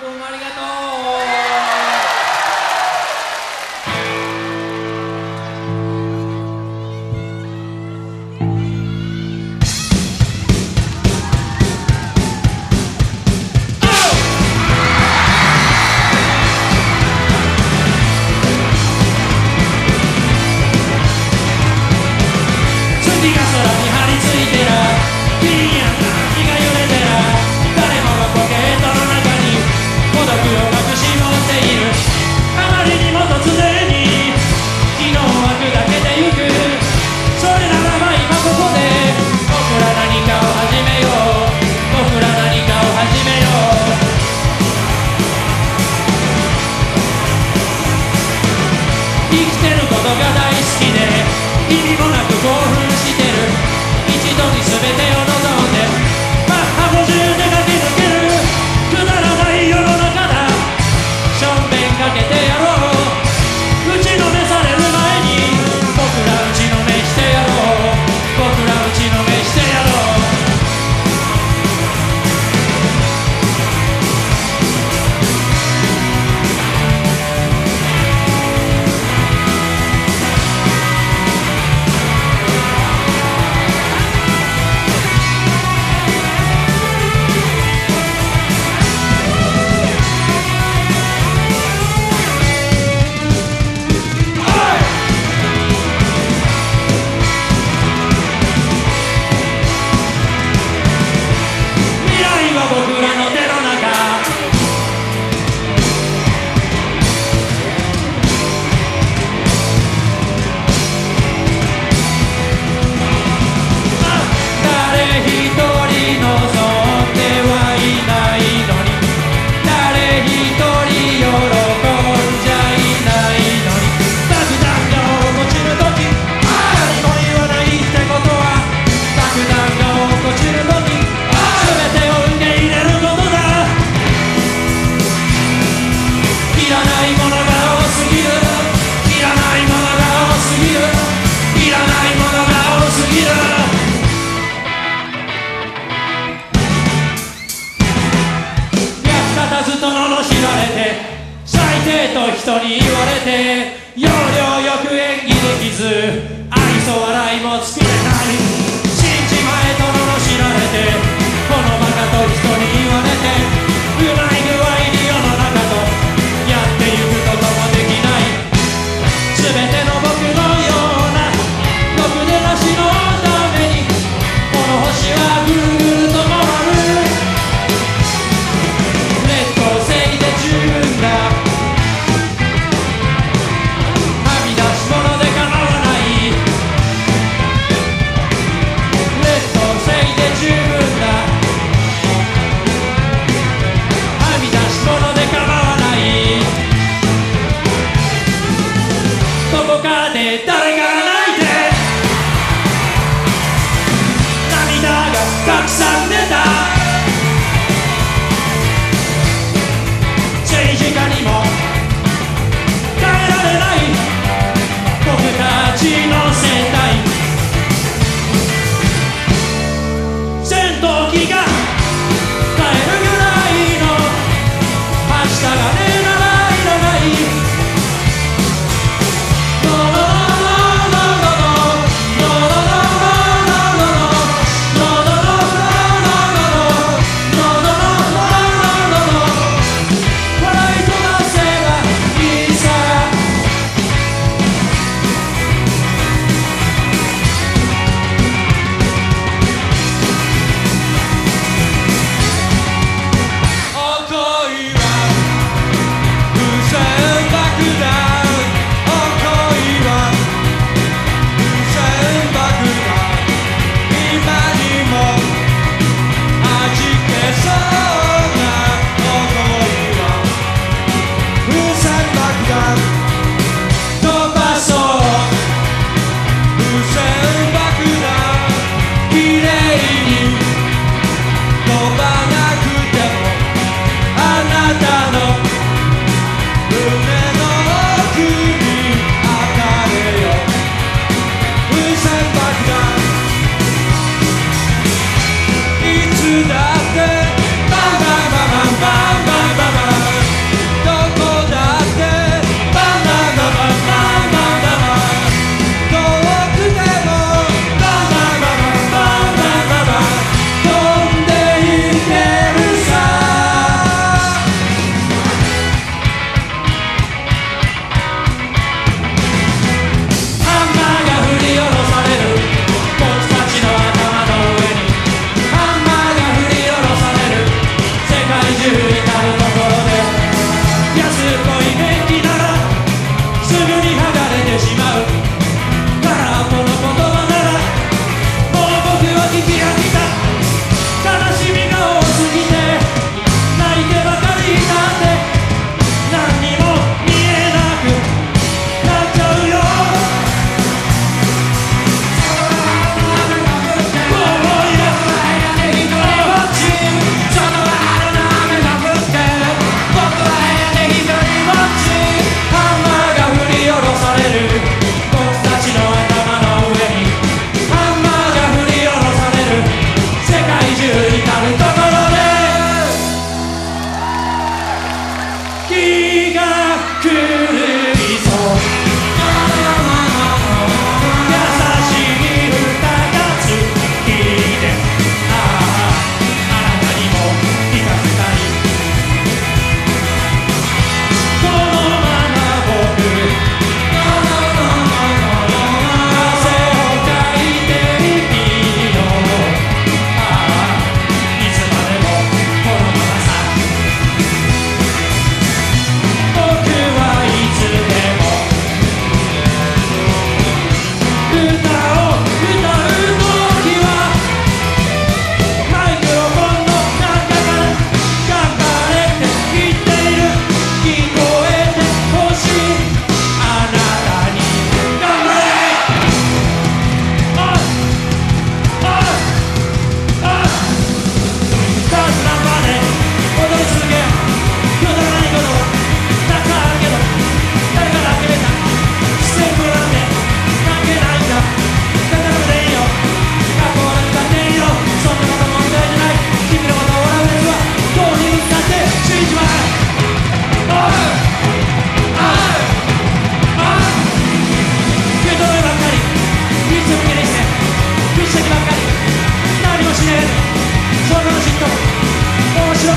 どうもありがとう。each と人に言われて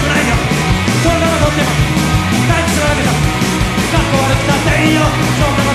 くないよ。そんなのとっても退屈なわけだ学校で使っていいよ。そんなの